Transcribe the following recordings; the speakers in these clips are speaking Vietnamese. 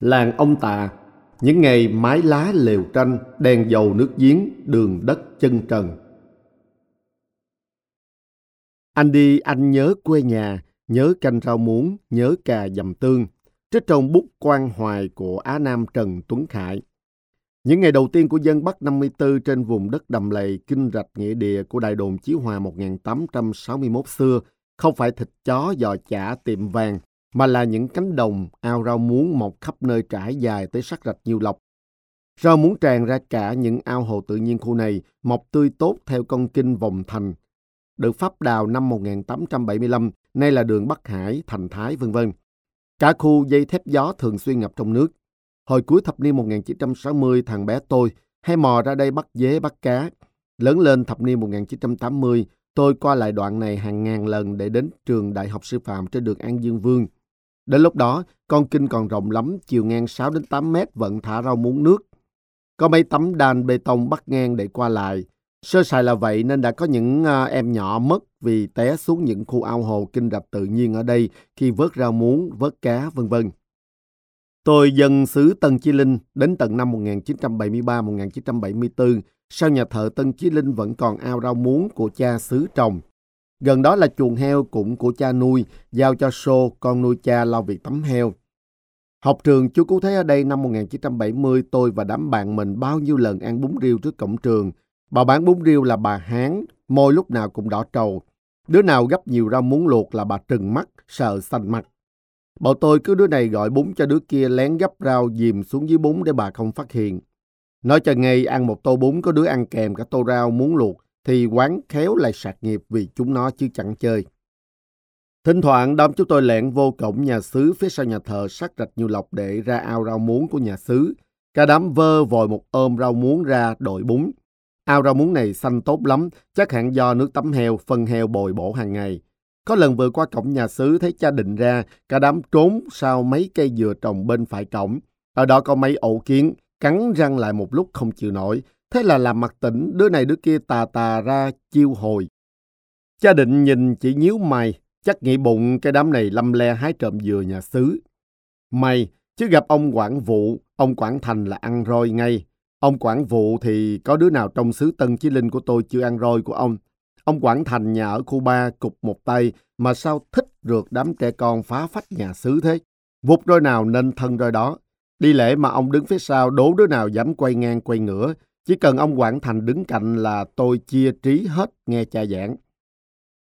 Làng ông tà những ngày mái lá lều tranh, đèn dầu nước giếng, đường đất chân trần. Anh đi anh nhớ quê nhà, nhớ canh rau muống, nhớ cà dầm tương, trích trong bút quan hoài của Á Nam Trần Tuấn Khải. Những ngày đầu tiên của dân Bắc 54 trên vùng đất đầm lầy kinh rạch nghĩa địa của đại đồn Chí Hòa 1861 xưa không phải thịt chó giò chả tiệm vàng mà là những cánh đồng, ao rau muống mọc khắp nơi trải dài tới sắc rạch nhiều lọc. Rau muống tràn ra cả những ao hồ tự nhiên khu này, mọc tươi tốt theo con kinh vòng thành. Được pháp đào năm 1875, nay là đường Bắc Hải, Thành Thái, vân vân. Cả khu dây thép gió thường xuyên ngập trong nước. Hồi cuối thập niên 1960, thằng bé tôi hay mò ra đây bắt dế bắt cá. Lớn lên thập niên 1980, tôi qua lại đoạn này hàng ngàn lần để đến trường Đại học Sư phạm trên đường An Dương Vương. Đến lúc đó, con kinh còn rộng lắm, chiều ngang 6 đến 8 mét vẫn thả rau muống nước. Có mấy tấm đan bê tông bắt ngang để qua lại. Sơ sài là vậy nên đã có những à, em nhỏ mất vì té xuống những khu ao hồ kinh rạch tự nhiên ở đây khi vớt rau muống, vớt cá, vân vân. Tôi dân xứ Tân Chí Linh đến tận năm 1973-1974, sau nhà thờ Tân Chí Linh vẫn còn ao rau muống của cha xứ trồng. Gần đó là chuồng heo cũng của cha nuôi, giao cho Sô, con nuôi cha lo việc tắm heo. Học trường chú cứ thấy ở đây năm 1970, tôi và đám bạn mình bao nhiêu lần ăn bún riêu trước cổng trường. Bà bán bún riêu là bà Hán, môi lúc nào cũng đỏ trầu. Đứa nào gấp nhiều rau muống luộc là bà trừng mắt, sợ xanh mặt. Bọn tôi cứ đứa này gọi bún cho đứa kia lén gấp rau dìm xuống dưới bún để bà không phát hiện. Nói cho ngay ăn một tô bún có đứa ăn kèm cả tô rau muốn luộc thì quán khéo lại sạc nghiệp vì chúng nó chứ chẳng chơi. Thỉnh thoảng đám chúng tôi lẹn vô cổng nhà xứ phía sau nhà thờ sắc rạch nhiều lọc để ra ao rau muống của nhà xứ. Cả đám vơ vòi một ôm rau muống ra đội bún. Ao rau muống này xanh tốt lắm, chắc hẳn do nước tắm heo, phân heo bồi bổ hàng ngày. Có lần vừa qua cổng nhà xứ thấy cha định ra, cả đám trốn sau mấy cây dừa trồng bên phải cổng. Ở đó có mấy ổ kiến, cắn răng lại một lúc không chịu nổi. Thế là làm mặt tỉnh, đứa này đứa kia tà tà ra chiêu hồi. Cha định nhìn chỉ nhíu mày, chắc nghĩ bụng cái đám này lâm le hái trộm dừa nhà xứ. mày chứ gặp ông quản vụ, ông quản thành là ăn roi ngay. Ông quản vụ thì có đứa nào trong xứ Tân Chí Linh của tôi chưa ăn roi của ông. Ông quản thành nhà ở khu ba cục một tay mà sao thích rượt đám trẻ con phá phách nhà xứ thế. Vụt roi nào nên thân roi đó. Đi lễ mà ông đứng phía sau đố đứa nào dám quay ngang quay ngửa. Chỉ cần ông Quảng Thành đứng cạnh là tôi chia trí hết nghe cha giảng.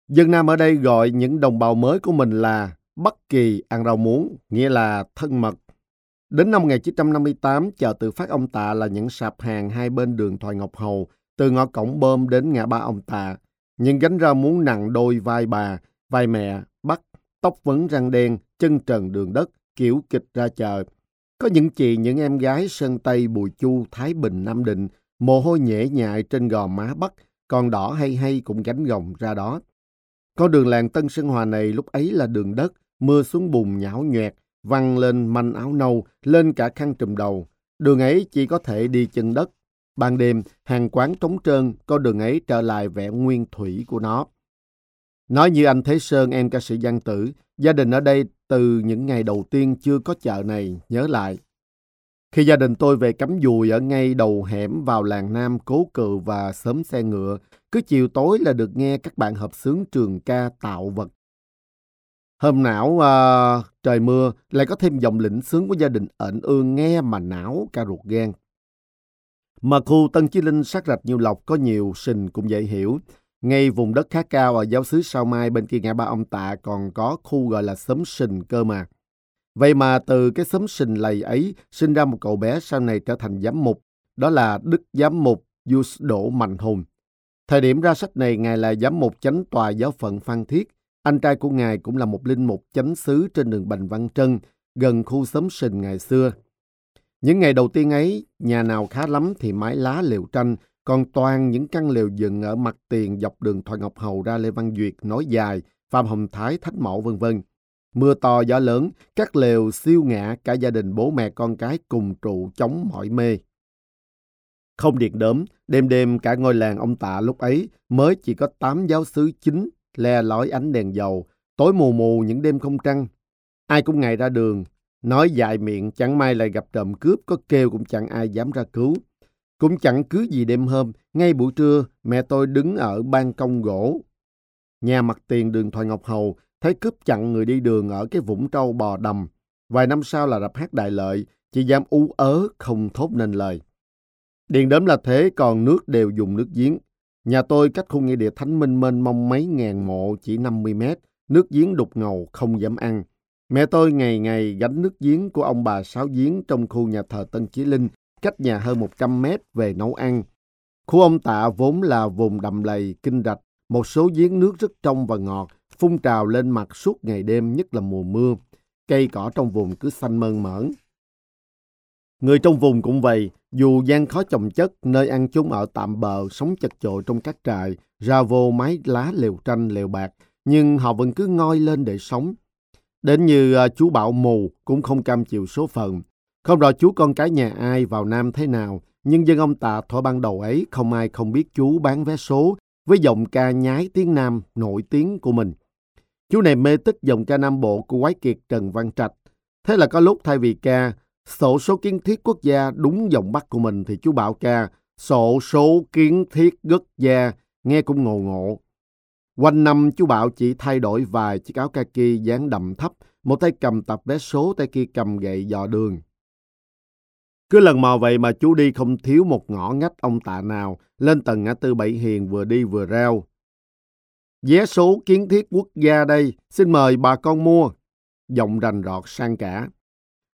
Dân Nam ở đây gọi những đồng bào mới của mình là Bắc Kỳ ăn rau muống, nghĩa là thân mật. Đến năm 1958, chợ tự phát ông Tạ là những sạp hàng hai bên đường Thoại Ngọc Hầu, từ ngõ cổng bơm đến ngã ba ông Tạ. Những gánh rau muống nặng đôi vai bà, vai mẹ, bắt, tóc vấn răng đen, chân trần đường đất, kiểu kịch ra chợ. Có những chị, những em gái Sơn Tây, Bùi Chu, Thái Bình, Nam Định, mồ hôi nhễ nhại trên gò má Bắc, còn đỏ hay hay cũng gánh gồng ra đó. Con đường làng Tân Sơn Hòa này lúc ấy là đường đất, mưa xuống bùn nhão nhoẹt, văng lên manh áo nâu, lên cả khăn trùm đầu. Đường ấy chỉ có thể đi chân đất. Ban đêm, hàng quán trống trơn, con đường ấy trở lại vẻ nguyên thủy của nó. Nói như anh Thế Sơn, em ca sĩ Giang Tử, gia đình ở đây từ những ngày đầu tiên chưa có chợ này, nhớ lại. Khi gia đình tôi về cắm dùi ở ngay đầu hẻm vào làng Nam cố Cừ và sớm xe ngựa, cứ chiều tối là được nghe các bạn hợp sướng trường ca tạo vật. Hôm não uh, à, trời mưa lại có thêm dòng lĩnh sướng của gia đình ẩn ương nghe mà não ca ruột gan. Mà khu Tân Chí Linh sát rạch nhiều lộc có nhiều sình cũng dễ hiểu. Ngay vùng đất khá cao ở giáo xứ Sao Mai bên kia ngã ba ông Tạ còn có khu gọi là xóm sình cơ mà. Vậy mà từ cái xóm sình lầy ấy sinh ra một cậu bé sau này trở thành giám mục. Đó là Đức Giám mục Yus Đỗ Mạnh Hùng. Thời điểm ra sách này, Ngài là giám mục chánh tòa giáo phận Phan Thiết. Anh trai của Ngài cũng là một linh mục chánh xứ trên đường Bành Văn Trân, gần khu xóm sình ngày xưa. Những ngày đầu tiên ấy, nhà nào khá lắm thì mái lá liều tranh, còn toàn những căn liều dựng ở mặt tiền dọc đường Thoại Ngọc Hầu ra Lê Văn Duyệt, Nói Dài, Phạm Hồng Thái, Thách Mậu vân vân. Mưa to gió lớn, các lều siêu ngã, cả gia đình bố mẹ con cái cùng trụ chống mỏi mê. Không điện đớm, đêm đêm cả ngôi làng ông Tạ lúc ấy mới chỉ có tám giáo sứ chính le lói ánh đèn dầu, tối mù mù những đêm không trăng. Ai cũng ngày ra đường, Nói dại miệng chẳng may lại gặp trộm cướp có kêu cũng chẳng ai dám ra cứu. Cũng chẳng cứ gì đêm hôm, ngay buổi trưa mẹ tôi đứng ở ban công gỗ. Nhà mặt tiền đường Thoại Ngọc Hầu thấy cướp chặn người đi đường ở cái vũng trâu bò đầm. Vài năm sau là rập hát đại lợi, chỉ dám ú ớ không thốt nên lời. điện đếm là thế còn nước đều dùng nước giếng. Nhà tôi cách khu nghĩa địa Thánh Minh mênh mông mấy ngàn mộ chỉ 50 mét, nước giếng đục ngầu không dám ăn. Mẹ tôi ngày ngày gánh nước giếng của ông bà Sáu Giếng trong khu nhà thờ Tân Chí Linh, cách nhà hơn 100 mét về nấu ăn. Khu ông Tạ vốn là vùng đầm lầy, kinh rạch, một số giếng nước rất trong và ngọt, phun trào lên mặt suốt ngày đêm nhất là mùa mưa. Cây cỏ trong vùng cứ xanh mơn mởn. Người trong vùng cũng vậy, dù gian khó trồng chất, nơi ăn chúng ở tạm bờ, sống chật chội trong các trại, ra vô mái lá lều tranh, lều bạc, nhưng họ vẫn cứ ngoi lên để sống. Đến như à, chú Bảo mù cũng không cam chịu số phận. Không rõ chú con cái nhà ai vào Nam thế nào, nhưng dân ông Tạ thuở ban đầu ấy không ai không biết chú bán vé số với giọng ca nhái tiếng Nam nổi tiếng của mình. Chú này mê tích dòng ca Nam Bộ của quái kiệt Trần Văn Trạch. Thế là có lúc thay vì ca sổ số kiến thiết quốc gia đúng dòng Bắc của mình thì chú Bảo ca sổ số kiến thiết quốc gia nghe cũng ngộ ngộ. Quanh năm chú Bảo chỉ thay đổi vài chiếc áo kaki dáng đậm thấp, một tay cầm tập vé số, tay kia cầm gậy dò đường. Cứ lần mò vậy mà chú đi không thiếu một ngõ ngách ông tạ nào, lên tầng ngã tư Bảy Hiền vừa đi vừa reo. Vé số kiến thiết quốc gia đây, xin mời bà con mua. Giọng rành rọt sang cả.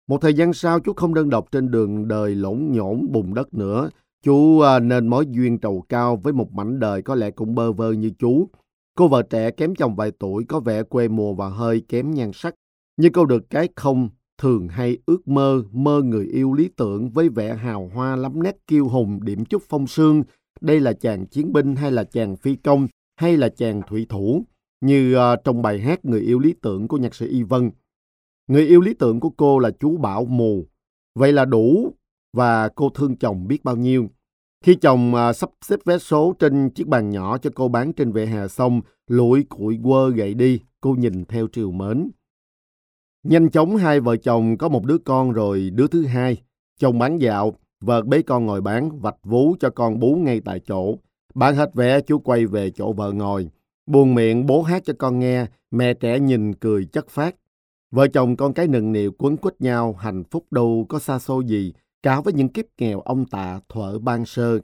Một thời gian sau chú không đơn độc trên đường đời lỗn nhổn bùn đất nữa. Chú à, nên mối duyên trầu cao với một mảnh đời có lẽ cũng bơ vơ như chú. Cô vợ trẻ kém chồng vài tuổi có vẻ quê mùa và hơi kém nhan sắc. Nhưng cô được cái không thường hay ước mơ, mơ người yêu lý tưởng với vẻ hào hoa lắm nét kiêu hùng điểm chút phong sương. Đây là chàng chiến binh hay là chàng phi công hay là chàng thủy thủ. Như uh, trong bài hát Người yêu lý tưởng của nhạc sĩ Y Vân. Người yêu lý tưởng của cô là chú Bảo Mù. Vậy là đủ và cô thương chồng biết bao nhiêu. Khi chồng ờ, sắp xếp vé số trên chiếc bàn nhỏ cho cô bán trên vệ hè sông, lũi củi quơ gậy đi, cô nhìn theo triều mến. Nhanh chóng hai vợ chồng có một đứa con rồi đứa thứ hai. Chồng bán dạo, vợ bế con ngồi bán, vạch vú cho con bú ngay tại chỗ. Bán hết vé, chú quay về chỗ vợ ngồi. Buồn miệng bố hát cho con nghe, mẹ trẻ nhìn cười chất phát. Vợ chồng con cái nừng nịu quấn quýt nhau, hạnh phúc đâu có xa xôi gì, cả với những kiếp nghèo ông tạ thuở ban sơ.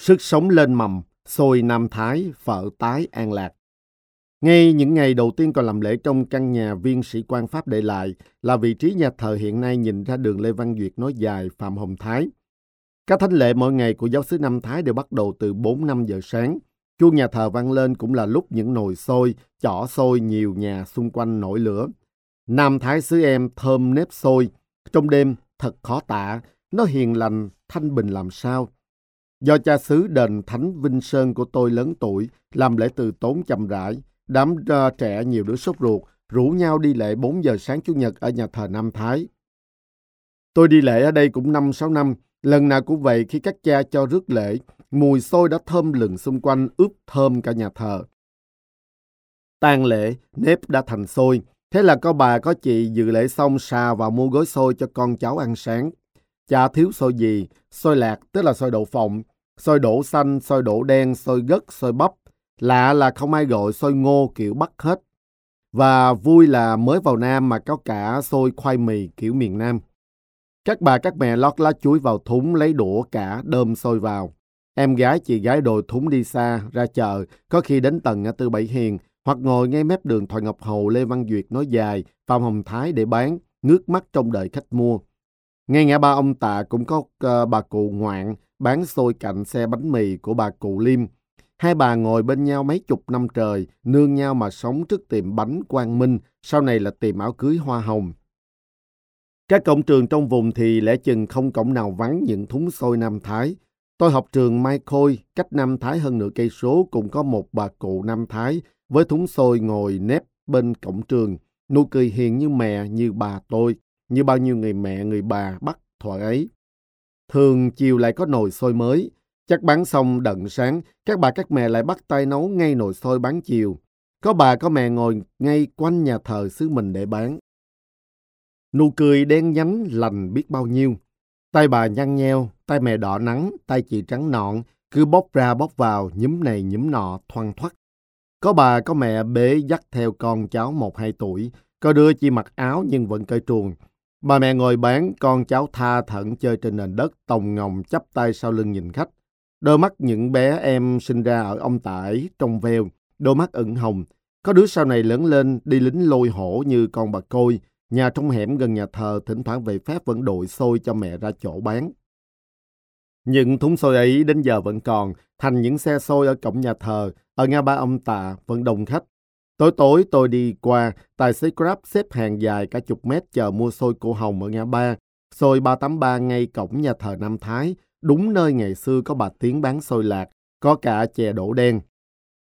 Sức sống lên mầm, xôi Nam Thái, phở tái an lạc. Ngay những ngày đầu tiên còn làm lễ trong căn nhà viên sĩ quan Pháp để lại là vị trí nhà thờ hiện nay nhìn ra đường Lê Văn Duyệt nói dài Phạm Hồng Thái. Các thánh lễ mỗi ngày của giáo sứ Nam Thái đều bắt đầu từ 4-5 giờ sáng. Chuông nhà thờ vang lên cũng là lúc những nồi sôi chỏ sôi nhiều nhà xung quanh nổi lửa. Nam Thái xứ em thơm nếp sôi Trong đêm, thật khó tả, nó hiền lành, thanh bình làm sao. Do cha xứ đền Thánh Vinh Sơn của tôi lớn tuổi, làm lễ từ tốn chậm rãi, đám uh, trẻ nhiều đứa sốt ruột, rủ nhau đi lễ 4 giờ sáng Chủ nhật ở nhà thờ Nam Thái. Tôi đi lễ ở đây cũng 5-6 năm, lần nào cũng vậy khi các cha cho rước lễ, mùi xôi đã thơm lừng xung quanh ướp thơm cả nhà thờ. Tang lễ, nếp đã thành xôi, Thế là có bà có chị dự lễ xong xà vào mua gói xôi cho con cháu ăn sáng. Chả thiếu xôi gì, xôi lạc tức là xôi đậu phộng, xôi đổ xanh, xôi đổ đen, xôi gất, xôi bắp. Lạ là không ai gọi xôi ngô kiểu Bắc hết. Và vui là mới vào Nam mà có cả xôi khoai mì kiểu miền Nam. Các bà các mẹ lót lá chuối vào thúng lấy đũa cả đơm sôi vào. Em gái chị gái đồ thúng đi xa, ra chợ, có khi đến tầng ngã tư Bảy Hiền, hoặc ngồi ngay mép đường Thoại Ngọc Hầu Lê Văn Duyệt nói dài, Phạm Hồng Thái để bán, ngước mắt trong đợi khách mua. Ngay ngã ba ông Tạ cũng có uh, bà cụ ngoạn bán xôi cạnh xe bánh mì của bà cụ Liêm. Hai bà ngồi bên nhau mấy chục năm trời, nương nhau mà sống trước tiệm bánh Quang Minh, sau này là tiệm áo cưới hoa hồng. Các cổng trường trong vùng thì lẽ chừng không cổng nào vắng những thúng xôi Nam Thái. Tôi học trường Mai Khôi, cách Nam Thái hơn nửa cây số cũng có một bà cụ Nam Thái với thúng xôi ngồi nép bên cổng trường, nụ cười hiền như mẹ, như bà tôi, như bao nhiêu người mẹ, người bà bắt thuở ấy. Thường chiều lại có nồi xôi mới, chắc bán xong đận sáng, các bà các mẹ lại bắt tay nấu ngay nồi xôi bán chiều. Có bà có mẹ ngồi ngay quanh nhà thờ xứ mình để bán nụ cười đen nhánh lành biết bao nhiêu. Tay bà nhăn nheo, tay mẹ đỏ nắng, tay chị trắng nọn, cứ bóc ra bóc vào, nhúm này nhúm nọ, thoăn thoắt. Có bà có mẹ bế dắt theo con cháu một hai tuổi, có đứa chỉ mặc áo nhưng vẫn cởi truồng. Bà mẹ ngồi bán, con cháu tha thẩn chơi trên nền đất, tòng ngồng chắp tay sau lưng nhìn khách. Đôi mắt những bé em sinh ra ở ông tải trong veo, đôi mắt ửng hồng. Có đứa sau này lớn lên đi lính lôi hổ như con bà côi, nhà trong hẻm gần nhà thờ thỉnh thoảng về phép vẫn đội xôi cho mẹ ra chỗ bán. Những thúng xôi ấy đến giờ vẫn còn, thành những xe xôi ở cổng nhà thờ, ở ngã ba ông tạ vẫn đông khách. Tối tối tôi đi qua, tài xế Grab xếp hàng dài cả chục mét chờ mua xôi cổ hồng ở ngã ba. Xôi 383 ngay cổng nhà thờ Nam Thái, đúng nơi ngày xưa có bà Tiến bán xôi lạc, có cả chè đổ đen.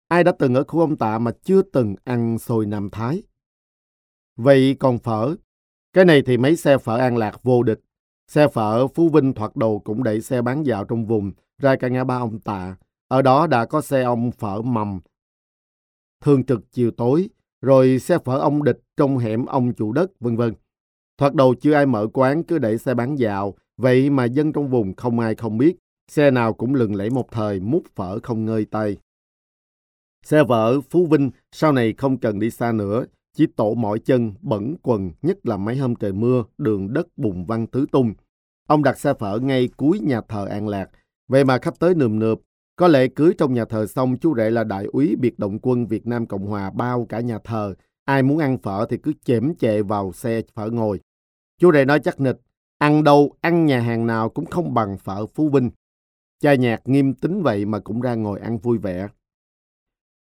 Ai đã từng ở khu ông tạ mà chưa từng ăn xôi Nam Thái? Vậy còn phở? Cái này thì mấy xe phở An Lạc vô địch. Xe phở Phú Vinh thoạt đầu cũng đẩy xe bán dạo trong vùng, ra cả ngã ba ông tạ. Ở đó đã có xe ông phở mầm, thường trực chiều tối, rồi xe phở ông địch trong hẻm ông chủ đất, vân vân. Thoạt đầu chưa ai mở quán cứ đẩy xe bán dạo, vậy mà dân trong vùng không ai không biết, xe nào cũng lừng lẫy một thời mút phở không ngơi tay. Xe vợ Phú Vinh sau này không cần đi xa nữa, chỉ tổ mỏi chân, bẩn quần, nhất là mấy hôm trời mưa, đường đất bùn văng tứ tung. Ông đặt xe phở ngay cuối nhà thờ An Lạc, vậy mà khách tới nườm nượp. Có lẽ cưới trong nhà thờ xong chú rể là đại úy biệt động quân Việt Nam Cộng Hòa bao cả nhà thờ. Ai muốn ăn phở thì cứ chém chệ vào xe phở ngồi. Chú rể nói chắc nịch, ăn đâu, ăn nhà hàng nào cũng không bằng phở Phú Vinh. Cha nhạc nghiêm tính vậy mà cũng ra ngồi ăn vui vẻ.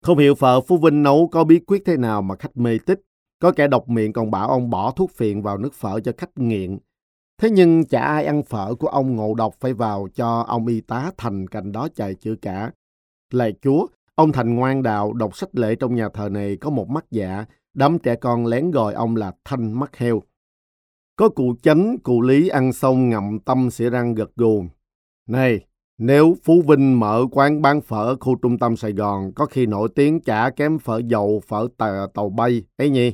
Không hiểu phở Phú Vinh nấu có bí quyết thế nào mà khách mê tích. Có kẻ độc miệng còn bảo ông bỏ thuốc phiện vào nước phở cho khách nghiện. Thế nhưng chả ai ăn phở của ông ngộ độc phải vào cho ông y tá Thành cạnh đó chạy chữa cả. Lạy chúa, ông Thành ngoan đạo đọc sách lễ trong nhà thờ này có một mắt dạ, đám trẻ con lén gọi ông là Thanh mắt heo. Có cụ chánh, cụ lý ăn xong ngậm tâm xỉa răng gật gù. Này, nếu Phú Vinh mở quán bán phở ở khu trung tâm Sài Gòn, có khi nổi tiếng chả kém phở dầu, phở tà, tàu bay, ấy nhỉ?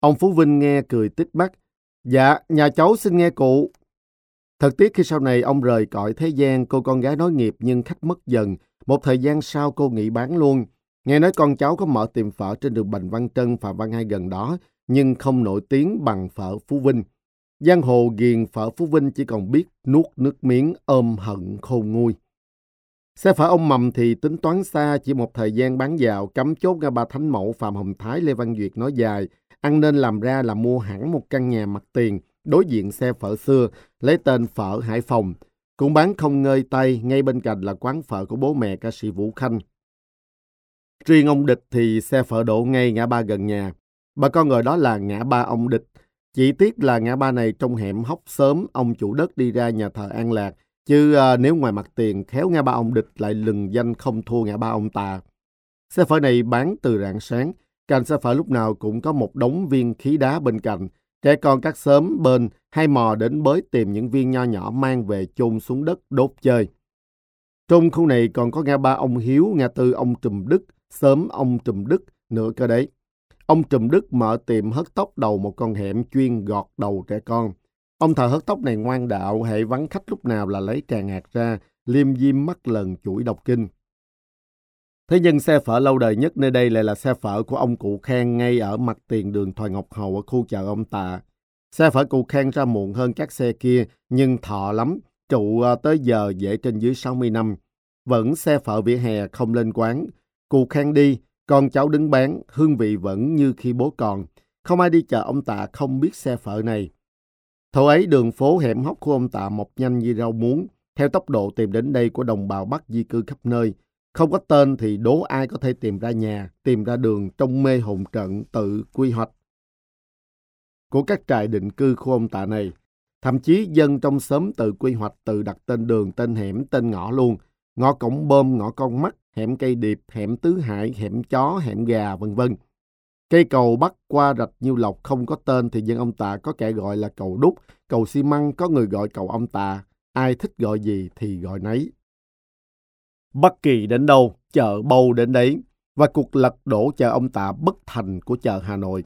Ông Phú Vinh nghe cười tít mắt. Dạ, nhà cháu xin nghe cụ. Thật tiếc khi sau này ông rời cõi thế gian, cô con gái nói nghiệp nhưng khách mất dần. Một thời gian sau cô nghỉ bán luôn. Nghe nói con cháu có mở tiệm phở trên đường Bành Văn Trân, Phạm Văn Hai gần đó, nhưng không nổi tiếng bằng phở Phú Vinh. Giang hồ ghiền phở Phú Vinh chỉ còn biết nuốt nước miếng ôm hận khôn nguôi. Xe phở ông Mầm thì tính toán xa, chỉ một thời gian bán dạo cấm chốt ra ba thánh mẫu, Phạm Hồng Thái, Lê Văn Duyệt nói dài. Ăn nên làm ra là mua hẳn một căn nhà mặt tiền, đối diện xe phở xưa, lấy tên phở Hải Phòng. Cũng bán không ngơi tay, ngay bên cạnh là quán phở của bố mẹ ca sĩ Vũ Khanh. Riêng ông Địch thì xe phở đổ ngay ngã ba gần nhà. Bà con gọi đó là ngã ba ông Địch chỉ tiếc là ngã ba này trong hẻm hóc sớm, ông chủ đất đi ra nhà thờ An Lạc. Chứ à, nếu ngoài mặt tiền, khéo ngã ba ông địch lại lừng danh không thua ngã ba ông tà. Xe phở này bán từ rạng sáng. Cạnh xe phở lúc nào cũng có một đống viên khí đá bên cạnh. Trẻ con các xóm bên hay mò đến bới tìm những viên nho nhỏ mang về chôn xuống đất đốt chơi. Trong khu này còn có ngã ba ông Hiếu, ngã tư ông Trùm Đức, sớm ông Trùm Đức nữa cơ đấy. Ông Trùm Đức mở tiệm hớt tóc đầu một con hẻm chuyên gọt đầu trẻ con. Ông thợ hớt tóc này ngoan đạo, hệ vắng khách lúc nào là lấy tràng hạt ra, liêm diêm mắt lần chuỗi đọc kinh. Thế nhưng xe phở lâu đời nhất nơi đây lại là xe phở của ông cụ Khang ngay ở mặt tiền đường Thoại Ngọc Hầu ở khu chợ ông Tạ. Xe phở cụ Khang ra muộn hơn các xe kia, nhưng thọ lắm, trụ à, tới giờ dễ trên dưới 60 năm. Vẫn xe phở vỉa hè không lên quán. Cụ Khang đi, con cháu đứng bán, hương vị vẫn như khi bố còn. Không ai đi chợ ông Tạ không biết xe phở này. Thổ ấy đường phố hẻm hóc của ông Tạ mọc nhanh như rau muống, theo tốc độ tìm đến đây của đồng bào Bắc di cư khắp nơi. Không có tên thì đố ai có thể tìm ra nhà, tìm ra đường trong mê hồn trận tự quy hoạch của các trại định cư khu ông Tạ này. Thậm chí dân trong xóm tự quy hoạch, tự đặt tên đường, tên hẻm, tên ngõ luôn. Ngõ cổng bơm, ngõ con mắt, hẻm cây điệp, hẻm tứ hải, hẻm chó, hẻm gà, vân vân. Cây cầu bắc qua rạch Nhiêu Lộc không có tên thì dân ông Tạ có kẻ gọi là cầu đúc, cầu xi măng có người gọi cầu ông Tạ, ai thích gọi gì thì gọi nấy. Bất kỳ đến đâu, chợ bầu đến đấy, và cuộc lật đổ chợ ông Tạ bất thành của chợ Hà Nội.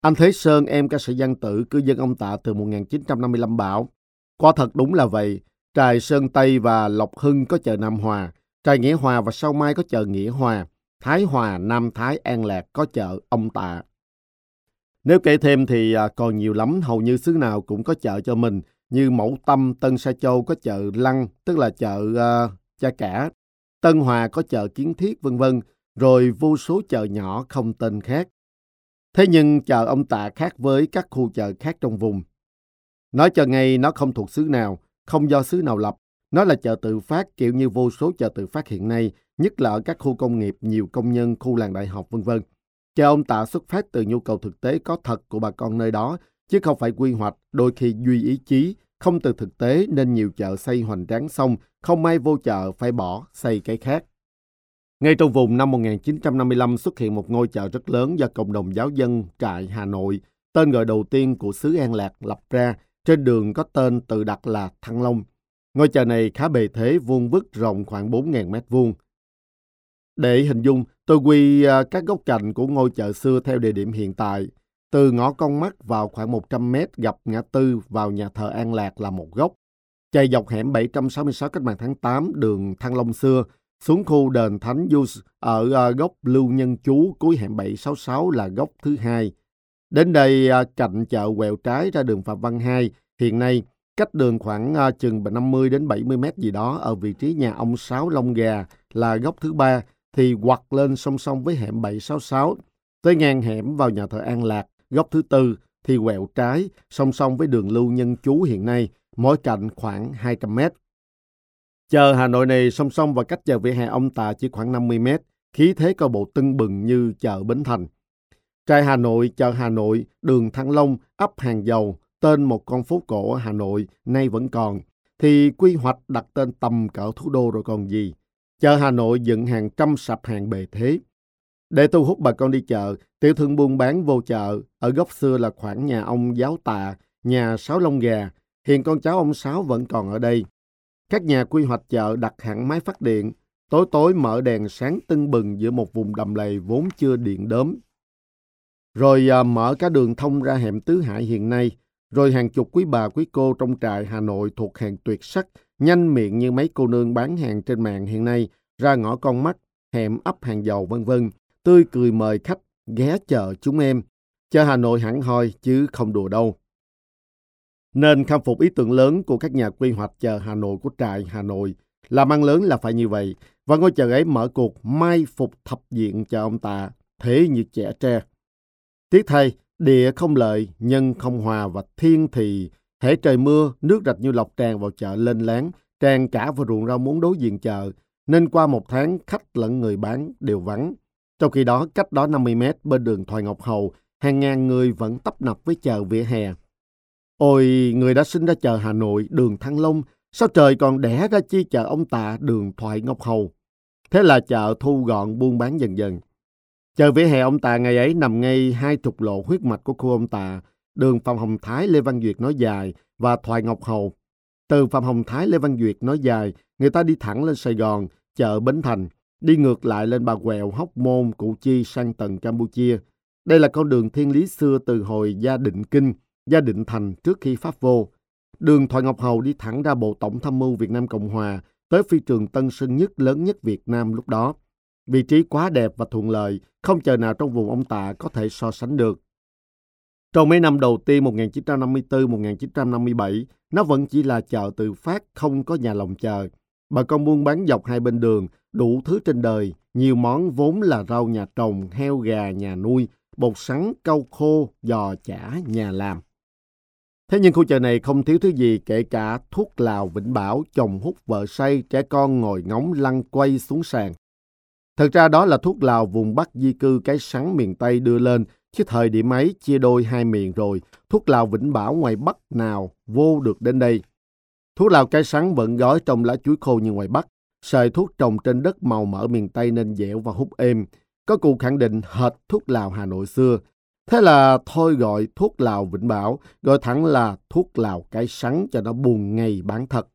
Anh Thế Sơn, em ca sĩ văn tử, cư dân ông Tạ từ 1955 bảo. Quả thật đúng là vậy. Trài Sơn Tây và Lộc Hưng có chợ Nam Hòa. Trại Nghĩa Hòa và Sau Mai có chợ Nghĩa Hòa. Thái Hòa, Nam Thái, An Lạc có chợ ông Tạ. Nếu kể thêm thì à, còn nhiều lắm, hầu như xứ nào cũng có chợ cho mình, như Mẫu Tâm, Tân Sa Châu có chợ Lăng, tức là chợ uh, Cha Cả, Tân Hòa có chợ Kiến Thiết, vân vân, rồi vô số chợ nhỏ không tên khác. Thế nhưng chợ ông Tạ khác với các khu chợ khác trong vùng. Nói cho ngay nó không thuộc xứ nào, không do xứ nào lập. Nó là chợ tự phát kiểu như vô số chợ tự phát hiện nay, nhất là ở các khu công nghiệp, nhiều công nhân, khu làng đại học vân vân. Chợ ông Tạ xuất phát từ nhu cầu thực tế có thật của bà con nơi đó, chứ không phải quy hoạch, đôi khi duy ý chí, không từ thực tế nên nhiều chợ xây hoành tráng xong, không may vô chợ phải bỏ, xây cái khác. Ngay trong vùng năm 1955 xuất hiện một ngôi chợ rất lớn do cộng đồng giáo dân trại Hà Nội, tên gọi đầu tiên của xứ An Lạc lập ra, trên đường có tên tự đặt là Thăng Long. Ngôi chợ này khá bề thế, vuông vức rộng khoảng 4.000 mét vuông. Để hình dung, tôi quy à, các góc cạnh của ngôi chợ xưa theo địa điểm hiện tại. Từ ngõ con mắt vào khoảng 100 mét gặp ngã tư vào nhà thờ An Lạc là một góc. Chạy dọc hẻm 766 cách mạng tháng 8 đường Thăng Long xưa, xuống khu đền Thánh Gius ở à, góc Lưu Nhân Chú cuối hẻm 766 là góc thứ hai. Đến đây à, cạnh chợ quẹo trái ra đường Phạm Văn 2, hiện nay cách đường khoảng uh, chừng 50 đến 70 mét gì đó ở vị trí nhà ông Sáu Long Gà là góc thứ ba thì quặt lên song song với hẻm 766 tới ngang hẻm vào nhà thờ An Lạc góc thứ tư thì quẹo trái song song với đường Lưu Nhân Chú hiện nay mỗi cạnh khoảng 200 mét. Chờ Hà Nội này song song và cách chợ vỉa hè ông Tà chỉ khoảng 50 mét, khí thế có bộ tưng bừng như chợ Bến Thành. Trai Hà Nội, chợ Hà Nội, đường Thăng Long, ấp Hàng Dầu, tên một con phố cổ ở Hà Nội nay vẫn còn, thì quy hoạch đặt tên tầm cỡ thủ đô rồi còn gì. Chợ Hà Nội dựng hàng trăm sạp hàng bề thế. Để thu hút bà con đi chợ, tiểu thương buôn bán vô chợ, ở góc xưa là khoảng nhà ông Giáo Tạ, nhà Sáu long Gà, hiện con cháu ông Sáu vẫn còn ở đây. Các nhà quy hoạch chợ đặt hẳn máy phát điện, tối tối mở đèn sáng tưng bừng giữa một vùng đầm lầy vốn chưa điện đớm. Rồi à, mở cả đường thông ra hẻm Tứ Hải hiện nay, rồi hàng chục quý bà quý cô trong trại Hà Nội thuộc hàng tuyệt sắc, nhanh miệng như mấy cô nương bán hàng trên mạng hiện nay, ra ngõ con mắt, hẻm ấp hàng dầu vân vân, tươi cười mời khách ghé chợ chúng em. Chợ Hà Nội hẳn hoi chứ không đùa đâu. Nên khâm phục ý tưởng lớn của các nhà quy hoạch chợ Hà Nội của trại Hà Nội. Làm ăn lớn là phải như vậy. Và ngôi chợ ấy mở cuộc mai phục thập diện cho ông ta, thế như trẻ tre. Tiếc thay, địa không lợi, nhân không hòa và thiên thì hễ trời mưa, nước rạch như lọc tràn vào chợ lên láng, tràn cả vào ruộng rau muốn đối diện chợ, nên qua một tháng khách lẫn người bán đều vắng. Trong khi đó, cách đó 50 mét bên đường Thoại Ngọc Hầu, hàng ngàn người vẫn tấp nập với chợ vỉa hè. Ôi, người đã sinh ra chợ Hà Nội, đường Thăng Long, sao trời còn đẻ ra chi chợ ông Tạ, đường Thoại Ngọc Hầu. Thế là chợ thu gọn buôn bán dần dần chờ vỉa hè ông Tạ ngày ấy nằm ngay hai trục lộ huyết mạch của khu ông Tạ, đường Phạm Hồng Thái Lê Văn Duyệt nói dài và Thoại Ngọc Hầu. Từ Phạm Hồng Thái Lê Văn Duyệt nói dài, người ta đi thẳng lên Sài Gòn, chợ Bến Thành, đi ngược lại lên Bà Quẹo, Hóc Môn, Củ Chi sang tận Campuchia. Đây là con đường thiên lý xưa từ hồi Gia Định Kinh, Gia Định Thành trước khi Pháp vô. Đường Thoại Ngọc Hầu đi thẳng ra Bộ Tổng Tham mưu Việt Nam Cộng Hòa, tới phi trường Tân Sơn Nhất lớn nhất Việt Nam lúc đó. Vị trí quá đẹp và thuận lợi, không chờ nào trong vùng ông Tạ có thể so sánh được. Trong mấy năm đầu tiên 1954-1957, nó vẫn chỉ là chợ tự phát, không có nhà lòng chờ. Bà con buôn bán dọc hai bên đường, đủ thứ trên đời, nhiều món vốn là rau nhà trồng, heo gà nhà nuôi, bột sắn, cau khô, giò chả nhà làm. Thế nhưng khu chợ này không thiếu thứ gì kể cả thuốc lào vĩnh bảo, chồng hút vợ say, trẻ con ngồi ngóng lăn quay xuống sàn. Thật ra đó là thuốc lào vùng Bắc di cư cái sắn miền Tây đưa lên, chứ thời điểm ấy chia đôi hai miền rồi, thuốc lào vĩnh bảo ngoài Bắc nào vô được đến đây. Thuốc lào cái sắn vẫn gói trong lá chuối khô như ngoài Bắc, sợi thuốc trồng trên đất màu mỡ miền Tây nên dẻo và hút êm. Có cụ khẳng định hệt thuốc lào Hà Nội xưa. Thế là thôi gọi thuốc lào Vĩnh Bảo, gọi thẳng là thuốc lào cái sắn cho nó buồn ngày bán thật.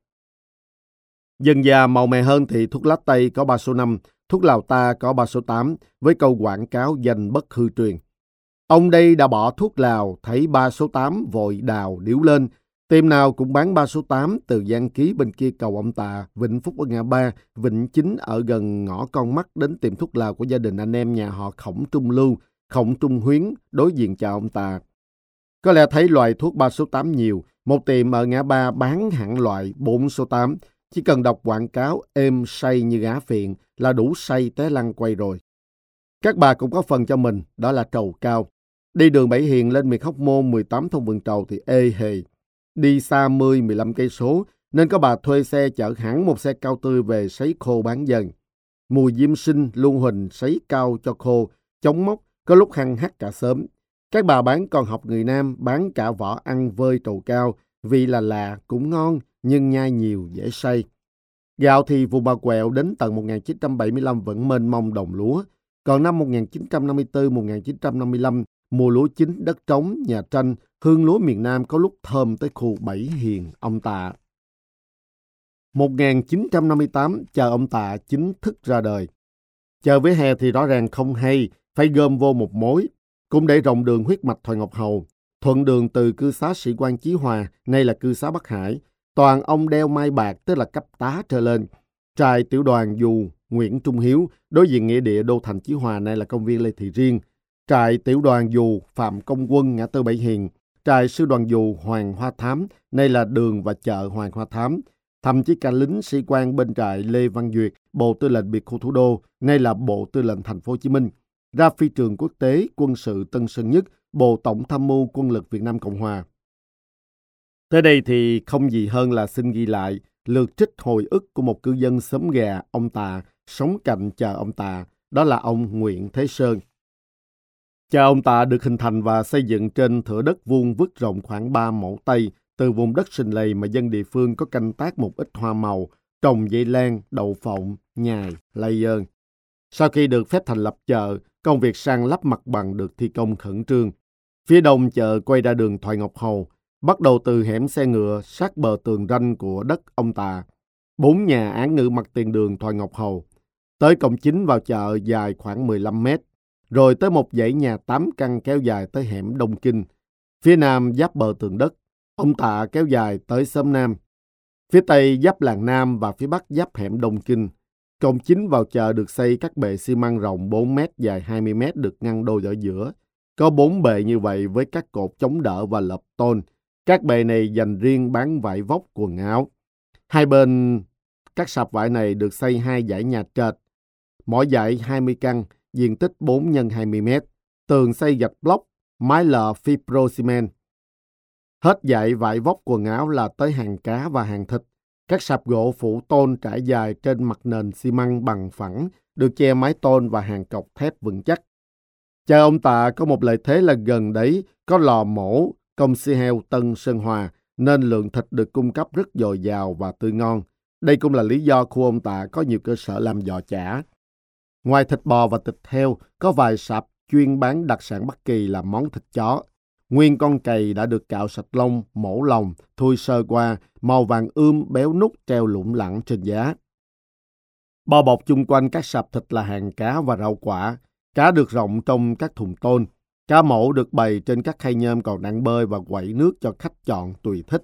Dần già màu mè hơn thì thuốc lá Tây có 3 số 5, thuốc lào ta có 3 số 8 với câu quảng cáo danh bất hư truyền. Ông đây đã bỏ thuốc lào, thấy ba số 8 vội đào điếu lên. Tiệm nào cũng bán ba số 8 từ gian Ký bên kia cầu ông Tà, Vịnh Phúc ở ngã ba, Vịnh Chính ở gần ngõ con mắt đến tiệm thuốc lào của gia đình anh em nhà họ Khổng Trung Lưu, Khổng Trung Huyến đối diện chào ông Tà. Có lẽ thấy loại thuốc ba số 8 nhiều, một tiệm ở ngã ba bán hẳn loại 4 số 8. Chỉ cần đọc quảng cáo êm say như gá phiện là đủ say té lăn quay rồi. Các bà cũng có phần cho mình, đó là trầu cao. Đi đường Bảy Hiền lên miệt Hóc Môn 18 thông vườn trầu thì ê hề. Đi xa 10-15 cây số nên có bà thuê xe chở hẳn một xe cao tươi về sấy khô bán dần. Mùi diêm sinh luôn huỳnh sấy cao cho khô, chống mốc, có lúc hăng hắt cả sớm. Các bà bán còn học người Nam bán cả vỏ ăn vơi trầu cao vì là lạ cũng ngon nhưng nhai nhiều dễ say. Gạo thì vùng bà quẹo đến tận 1975 vẫn mênh mông đồng lúa. Còn năm 1954-1955, mùa lúa chính đất trống, nhà tranh, hương lúa miền Nam có lúc thơm tới khu Bảy Hiền, ông Tạ. 1958, chờ ông Tạ chính thức ra đời. Chờ với hè thì rõ ràng không hay, phải gom vô một mối. Cũng để rộng đường huyết mạch Thoại Ngọc Hầu, thuận đường từ cư xá sĩ quan Chí Hòa, nay là cư xá Bắc Hải, toàn ông đeo mai bạc tức là cấp tá trở lên. Trại tiểu đoàn dù Nguyễn Trung Hiếu, đối diện nghĩa địa Đô Thành Chí Hòa nay là công viên Lê Thị Riêng. Trại tiểu đoàn dù Phạm Công Quân ngã tư Bảy Hiền. Trại sư đoàn dù Hoàng Hoa Thám, nay là đường và chợ Hoàng Hoa Thám. Thậm chí cả lính sĩ quan bên trại Lê Văn Duyệt, Bộ Tư lệnh Biệt khu thủ đô, nay là Bộ Tư lệnh Thành phố Hồ Chí Minh. Ra phi trường quốc tế quân sự Tân Sơn Nhất, Bộ Tổng tham mưu quân lực Việt Nam Cộng Hòa. Tới đây thì không gì hơn là xin ghi lại lượt trích hồi ức của một cư dân xóm gà ông Tà sống cạnh chờ ông Tà, đó là ông Nguyễn Thế Sơn. Chờ ông Tà được hình thành và xây dựng trên thửa đất vuông vứt rộng khoảng 3 mẫu Tây từ vùng đất sinh lầy mà dân địa phương có canh tác một ít hoa màu, trồng dây lan, đậu phộng, nhài, lây ơn. Sau khi được phép thành lập chợ, công việc sang lắp mặt bằng được thi công khẩn trương. Phía đông chợ quay ra đường Thoại Ngọc Hầu, bắt đầu từ hẻm xe ngựa sát bờ tường ranh của đất ông Tà. Bốn nhà án ngữ mặt tiền đường Thoại Ngọc Hầu. Tới cổng chính vào chợ dài khoảng 15 mét, rồi tới một dãy nhà 8 căn kéo dài tới hẻm Đông Kinh. Phía nam giáp bờ tường đất, ông Tạ kéo dài tới xóm Nam. Phía tây giáp làng Nam và phía bắc giáp hẻm Đông Kinh. Cổng chính vào chợ được xây các bệ xi măng rộng 4 mét dài 20 mét được ngăn đôi ở giữa. Có bốn bệ như vậy với các cột chống đỡ và lập tôn. Các bệ này dành riêng bán vải vóc quần áo. Hai bên các sạp vải này được xây hai dãy nhà trệt. Mỗi dãy 20 căn, diện tích 4 x 20 mét. Tường xây gạch block, mái lợ fibro cement. Hết dãy vải vóc quần áo là tới hàng cá và hàng thịt. Các sạp gỗ phủ tôn trải dài trên mặt nền xi măng bằng phẳng, được che mái tôn và hàng cọc thép vững chắc. Cha ông Tạ có một lợi thế là gần đấy có lò mổ, công si heo Tân Sơn Hòa, nên lượng thịt được cung cấp rất dồi dào và tươi ngon. Đây cũng là lý do khu ông Tạ có nhiều cơ sở làm giò chả. Ngoài thịt bò và thịt heo, có vài sạp chuyên bán đặc sản Bắc Kỳ là món thịt chó. Nguyên con cầy đã được cạo sạch lông, mổ lòng, thui sơ qua, màu vàng ươm béo nút treo lủng lẳng trên giá. Bao bọc chung quanh các sạp thịt là hàng cá và rau quả. Cá được rộng trong các thùng tôn. Cá mổ được bày trên các khay nhôm còn đang bơi và quẩy nước cho khách chọn tùy thích.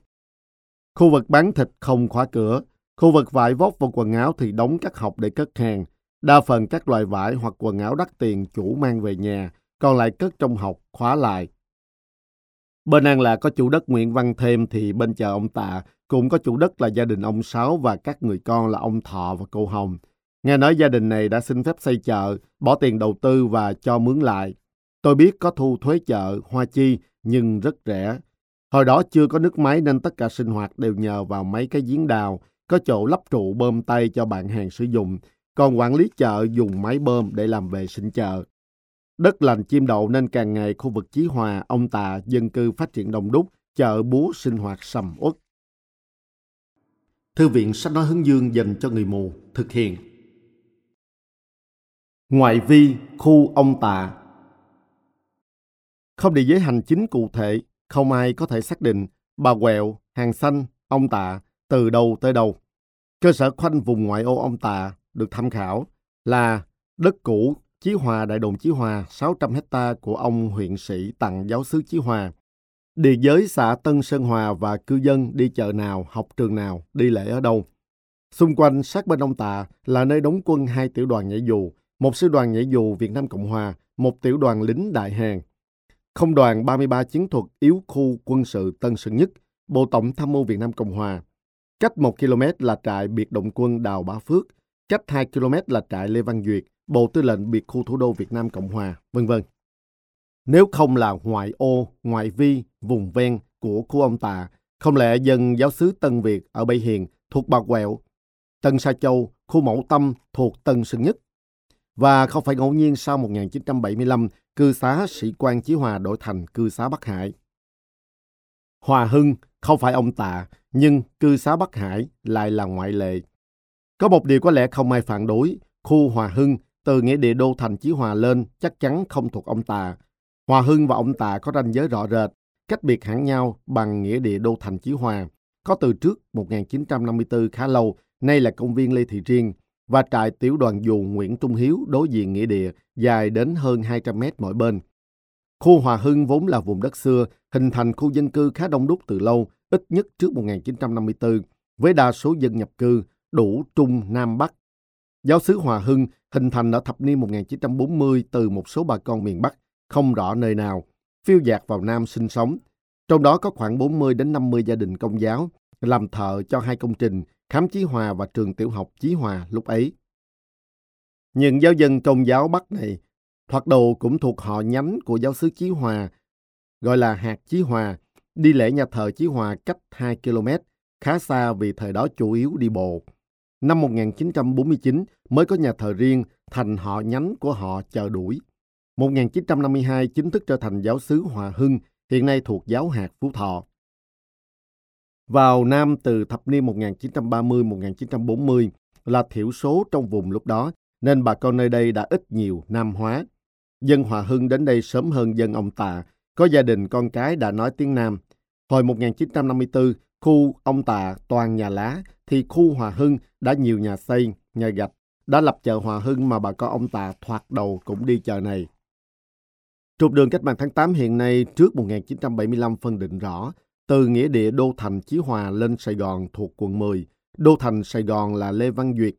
Khu vực bán thịt không khóa cửa. Khu vực vải vóc và quần áo thì đóng các hộp để cất hàng. Đa phần các loại vải hoặc quần áo đắt tiền chủ mang về nhà, còn lại cất trong hộp khóa lại. Bên An Lạc có chủ đất Nguyễn Văn Thêm thì bên chợ ông Tạ cũng có chủ đất là gia đình ông Sáu và các người con là ông Thọ và cô Hồng. Nghe nói gia đình này đã xin phép xây chợ, bỏ tiền đầu tư và cho mướn lại. Tôi biết có thu thuế chợ, hoa chi, nhưng rất rẻ. Hồi đó chưa có nước máy nên tất cả sinh hoạt đều nhờ vào mấy cái giếng đào, có chỗ lắp trụ bơm tay cho bạn hàng sử dụng, còn quản lý chợ dùng máy bơm để làm vệ sinh chợ. Đất lành chim đậu nên càng ngày khu vực Chí Hòa, ông Tà, dân cư phát triển đông đúc, chợ búa sinh hoạt sầm uất. Thư viện sách nói hướng dương dành cho người mù thực hiện. Ngoại vi khu ông Tà không địa giới hành chính cụ thể, không ai có thể xác định bà quẹo, hàng xanh, ông tạ từ đâu tới đâu. Cơ sở khoanh vùng ngoại ô ông tạ được tham khảo là đất cũ Chí Hòa Đại đồn Chí Hòa 600 hecta của ông huyện sĩ tặng giáo sứ Chí Hòa. Địa giới xã Tân Sơn Hòa và cư dân đi chợ nào, học trường nào, đi lễ ở đâu. Xung quanh sát bên ông Tạ là nơi đóng quân hai tiểu đoàn nhảy dù, một sư đoàn nhảy dù Việt Nam Cộng Hòa, một tiểu đoàn lính Đại Hàn. Không đoàn 33 chiến thuật yếu khu quân sự Tân Sơn Nhất, Bộ Tổng tham mưu Việt Nam Cộng Hòa. Cách 1 km là trại biệt động quân Đào Bá Phước, cách 2 km là trại Lê Văn Duyệt, Bộ Tư lệnh biệt khu thủ đô Việt Nam Cộng Hòa, vân vân. Nếu không là ngoại ô, ngoại vi, vùng ven của khu ông Tà, không lẽ dân giáo sứ Tân Việt ở Bay Hiền thuộc Bà Quẹo, Tân Sa Châu, khu Mẫu Tâm thuộc Tân Sơn Nhất. Và không phải ngẫu nhiên sau 1975, cư xá sĩ quan Chí Hòa đổi thành cư xá Bắc Hải. Hòa Hưng không phải ông Tạ, nhưng cư xá Bắc Hải lại là ngoại lệ. Có một điều có lẽ không ai phản đối, khu Hòa Hưng từ nghĩa địa đô thành Chí Hòa lên chắc chắn không thuộc ông Tạ. Hòa Hưng và ông Tạ có ranh giới rõ rệt, cách biệt hẳn nhau bằng nghĩa địa đô thành Chí Hòa. Có từ trước 1954 khá lâu, nay là công viên Lê Thị Riêng, và trại tiểu đoàn dù Nguyễn Trung Hiếu đối diện nghĩa địa dài đến hơn 200 mét mỗi bên. Khu Hòa Hưng vốn là vùng đất xưa, hình thành khu dân cư khá đông đúc từ lâu, ít nhất trước 1954, với đa số dân nhập cư, đủ Trung, Nam, Bắc. Giáo sứ Hòa Hưng hình thành ở thập niên 1940 từ một số bà con miền Bắc, không rõ nơi nào, phiêu dạt vào Nam sinh sống. Trong đó có khoảng 40 đến 50 gia đình công giáo, làm thợ cho hai công trình Khám Chí Hòa và trường tiểu học Chí Hòa lúc ấy. Những giáo dân công giáo Bắc này, thoạt đầu cũng thuộc họ nhánh của giáo sứ Chí Hòa, gọi là hạt Chí Hòa, đi lễ nhà thờ Chí Hòa cách 2 km, khá xa vì thời đó chủ yếu đi bộ. Năm 1949 mới có nhà thờ riêng thành họ nhánh của họ chờ đuổi. 1952 chính thức trở thành giáo sứ Hòa Hưng, hiện nay thuộc giáo hạt Phú Thọ. Vào Nam từ thập niên 1930-1940 là thiểu số trong vùng lúc đó, nên bà con nơi đây đã ít nhiều nam hóa. Dân Hòa Hưng đến đây sớm hơn dân ông Tạ, có gia đình con cái đã nói tiếng Nam. Hồi 1954, khu ông Tạ toàn nhà lá, thì khu Hòa Hưng đã nhiều nhà xây, nhà gạch, đã lập chợ Hòa Hưng mà bà con ông Tạ thoạt đầu cũng đi chợ này. Trục đường cách mạng tháng 8 hiện nay trước 1975 phân định rõ, từ nghĩa địa Đô Thành Chí Hòa lên Sài Gòn thuộc quận 10, Đô Thành Sài Gòn là Lê Văn Duyệt.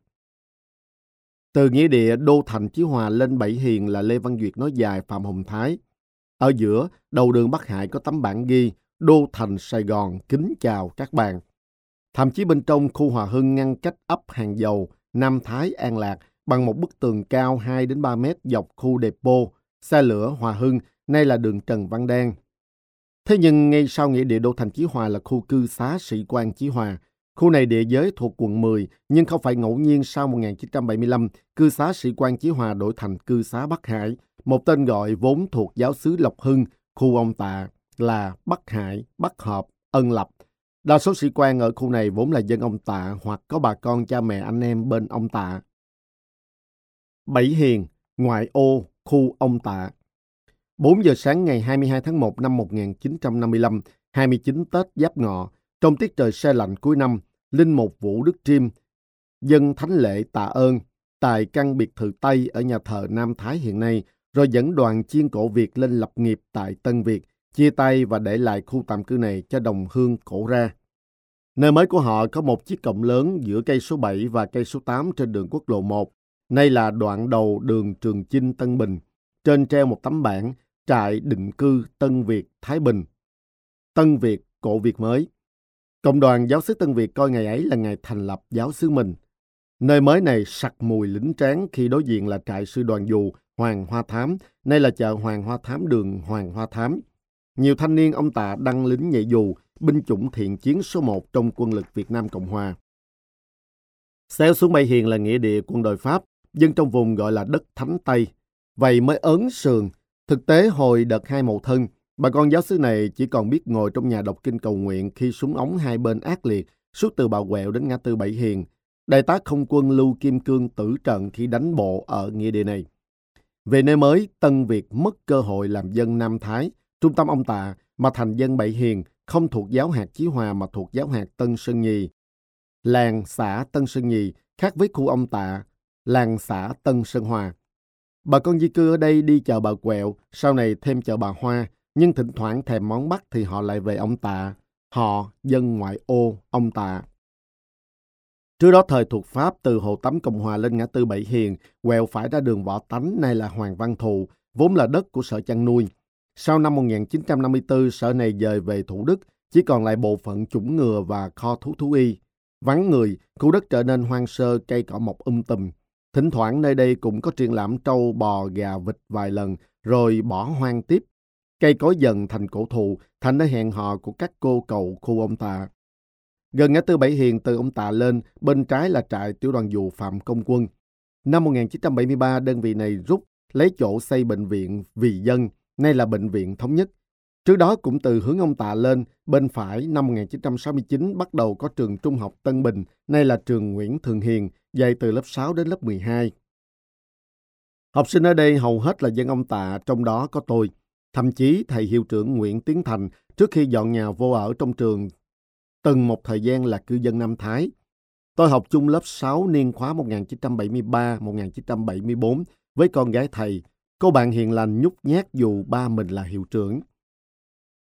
Từ nghĩa địa Đô Thành Chí Hòa lên Bảy Hiền là Lê Văn Duyệt nói dài Phạm Hồng Thái. Ở giữa, đầu đường Bắc Hải có tấm bảng ghi Đô Thành Sài Gòn kính chào các bạn. Thậm chí bên trong khu Hòa Hưng ngăn cách ấp Hàng Dầu, Nam Thái, An Lạc bằng một bức tường cao 2 đến 3 mét dọc khu depot, xe lửa Hòa Hưng, nay là đường Trần Văn Đan. Thế nhưng ngay sau nghĩa địa đô thành Chí Hòa là khu cư xá sĩ quan Chí Hòa. Khu này địa giới thuộc quận 10, nhưng không phải ngẫu nhiên sau 1975, cư xá sĩ quan Chí Hòa đổi thành cư xá Bắc Hải, một tên gọi vốn thuộc giáo xứ Lộc Hưng, khu ông Tạ là Bắc Hải, Bắc Hợp, Ân Lập. Đa số sĩ quan ở khu này vốn là dân ông Tạ hoặc có bà con cha mẹ anh em bên ông Tạ. Bảy Hiền, ngoại ô, khu ông Tạ. 4 giờ sáng ngày 22 tháng 1 năm 1955, 29 Tết Giáp Ngọ, trong tiết trời xe lạnh cuối năm, Linh Mục Vũ Đức Triêm, dân thánh lễ tạ ơn tại căn biệt thự Tây ở nhà thờ Nam Thái hiện nay, rồi dẫn đoàn chiên cổ Việt lên lập nghiệp tại Tân Việt, chia tay và để lại khu tạm cư này cho đồng hương cổ ra. Nơi mới của họ có một chiếc cổng lớn giữa cây số 7 và cây số 8 trên đường quốc lộ 1. Nay là đoạn đầu đường Trường Chinh Tân Bình. Trên treo một tấm bảng trại định cư Tân Việt, Thái Bình. Tân Việt, cổ Việt mới. Cộng đoàn giáo sứ Tân Việt coi ngày ấy là ngày thành lập giáo sứ mình. Nơi mới này sặc mùi lính tráng khi đối diện là trại sư đoàn dù Hoàng Hoa Thám, nay là chợ Hoàng Hoa Thám đường Hoàng Hoa Thám. Nhiều thanh niên ông Tạ đăng lính nhảy dù, binh chủng thiện chiến số 1 trong quân lực Việt Nam Cộng Hòa. Xéo xuống Mây Hiền là nghĩa địa quân đội Pháp, dân trong vùng gọi là đất Thánh Tây. Vậy mới ớn sườn, Thực tế hồi đợt hai mậu thân, bà con giáo sứ này chỉ còn biết ngồi trong nhà đọc kinh cầu nguyện khi súng ống hai bên ác liệt, suốt từ bà quẹo đến ngã tư Bảy Hiền. Đại tá không quân Lưu Kim Cương tử trận khi đánh bộ ở nghĩa địa này. Về nơi mới, Tân Việt mất cơ hội làm dân Nam Thái, trung tâm ông Tạ, mà thành dân Bảy Hiền, không thuộc giáo hạt Chí Hòa mà thuộc giáo hạt Tân Sơn Nhì. Làng xã Tân Sơn Nhì khác với khu ông Tạ, làng xã Tân Sơn Hòa. Bà con di cư ở đây đi chợ bà Quẹo, sau này thêm chợ bà Hoa, nhưng thỉnh thoảng thèm món Bắc thì họ lại về ông Tạ. Họ, dân ngoại ô, ông Tạ. Trước đó thời thuộc Pháp từ Hồ Tắm Cộng Hòa lên ngã tư Bảy Hiền, quẹo phải ra đường Võ Tánh, nay là Hoàng Văn Thụ, vốn là đất của sở chăn nuôi. Sau năm 1954, sở này dời về Thủ Đức, chỉ còn lại bộ phận chủng ngừa và kho thú thú y. Vắng người, khu đất trở nên hoang sơ, cây cỏ mọc um tùm. Thỉnh thoảng nơi đây cũng có triển lãm trâu, bò, gà, vịt vài lần, rồi bỏ hoang tiếp. Cây cối dần thành cổ thụ, thành nơi hẹn hò của các cô cậu khu ông Tạ. Gần ngã tư Bảy Hiền từ ông Tạ lên, bên trái là trại tiểu đoàn dù Phạm Công Quân. Năm 1973, đơn vị này rút lấy chỗ xây bệnh viện vì dân, nay là bệnh viện thống nhất. Trước đó cũng từ hướng ông Tạ lên, bên phải năm 1969 bắt đầu có trường trung học Tân Bình, nay là trường Nguyễn Thường Hiền, dạy từ lớp 6 đến lớp 12. Học sinh ở đây hầu hết là dân ông Tạ, trong đó có tôi. Thậm chí thầy hiệu trưởng Nguyễn Tiến Thành trước khi dọn nhà vô ở trong trường từng một thời gian là cư dân Nam Thái. Tôi học chung lớp 6 niên khóa 1973-1974 với con gái thầy. Cô bạn hiền lành nhút nhát dù ba mình là hiệu trưởng.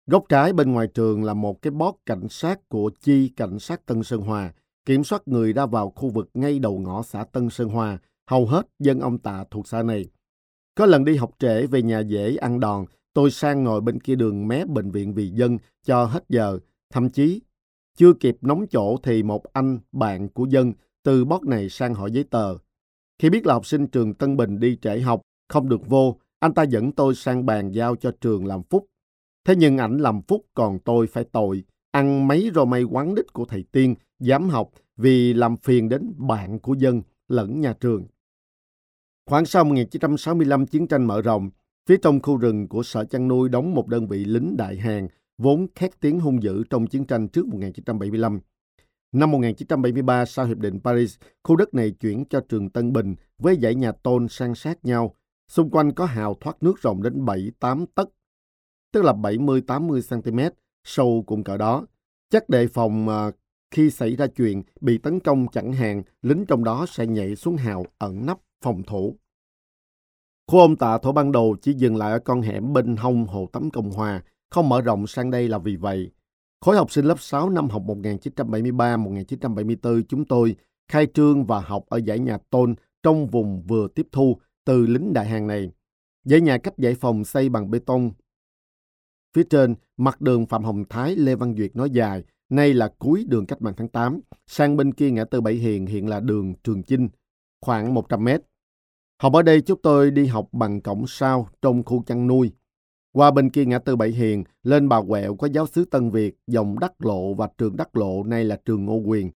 Góc trái bên ngoài trường là một cái bót cảnh sát của chi cảnh sát Tân Sơn Hòa, kiểm soát người ra vào khu vực ngay đầu ngõ xã Tân Sơn Hòa, hầu hết dân ông tạ thuộc xã này. Có lần đi học trễ về nhà dễ ăn đòn, tôi sang ngồi bên kia đường mé bệnh viện vì dân cho hết giờ, thậm chí chưa kịp nóng chỗ thì một anh bạn của dân từ bót này sang hỏi giấy tờ. Khi biết là học sinh trường Tân Bình đi trễ học, không được vô, anh ta dẫn tôi sang bàn giao cho trường làm phúc. Thế nhưng ảnh làm phúc còn tôi phải tội, ăn mấy rô mây quán đích của thầy Tiên, dám học vì làm phiền đến bạn của dân lẫn nhà trường. Khoảng sau 1965 chiến tranh mở rộng, phía trong khu rừng của sở chăn nuôi đóng một đơn vị lính đại hàng vốn khét tiếng hung dữ trong chiến tranh trước 1975. Năm 1973, sau Hiệp định Paris, khu đất này chuyển cho trường Tân Bình với dãy nhà tôn san sát nhau. Xung quanh có hào thoát nước rộng đến 7-8 tấc, tức là 70-80 cm, sâu cũng cỡ đó. Chắc đề phòng à, khi xảy ra chuyện bị tấn công chẳng hạn, lính trong đó sẽ nhảy xuống hào ẩn nấp phòng thủ. Khu ông tạ thổ ban đầu chỉ dừng lại ở con hẻm bên hông Hồ Tắm Cộng Hòa, không mở rộng sang đây là vì vậy. Khối học sinh lớp 6 năm học 1973-1974 chúng tôi khai trương và học ở giải nhà tôn trong vùng vừa tiếp thu từ lính đại hàng này. Dãy nhà cách giải phòng xây bằng bê tông. Phía trên, mặt đường Phạm Hồng Thái Lê Văn Duyệt nói dài, nay là cuối đường cách mạng tháng 8, sang bên kia ngã tư Bảy Hiền hiện là đường Trường Chinh, khoảng 100 mét. Học ở đây chúng tôi đi học bằng cổng sau trong khu chăn nuôi. Qua bên kia ngã tư Bảy Hiền, lên bà quẹo có giáo sứ Tân Việt, dòng Đắc Lộ và trường Đắc Lộ nay là trường Ngô Quyền.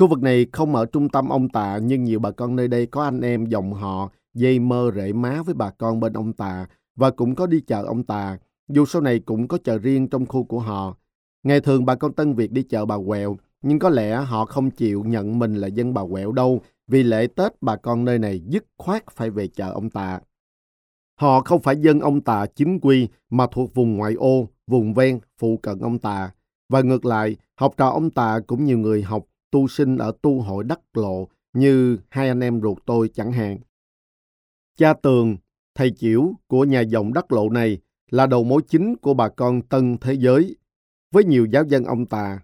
Khu vực này không ở trung tâm ông Tạ nhưng nhiều bà con nơi đây có anh em dòng họ dây mơ rễ má với bà con bên ông Tạ và cũng có đi chợ ông Tạ. Dù sau này cũng có chợ riêng trong khu của họ. Ngày thường bà con Tân Việt đi chợ bà quẹo nhưng có lẽ họ không chịu nhận mình là dân bà quẹo đâu vì lễ Tết bà con nơi này dứt khoát phải về chợ ông Tạ. Họ không phải dân ông Tà chính quy mà thuộc vùng ngoại ô, vùng ven, phụ cận ông Tà. Và ngược lại, học trò ông Tà cũng nhiều người học tu sinh ở tu hội đắc lộ như hai anh em ruột tôi chẳng hạn. Cha Tường, thầy chiểu của nhà dòng đắc lộ này là đầu mối chính của bà con Tân Thế Giới với nhiều giáo dân ông ta,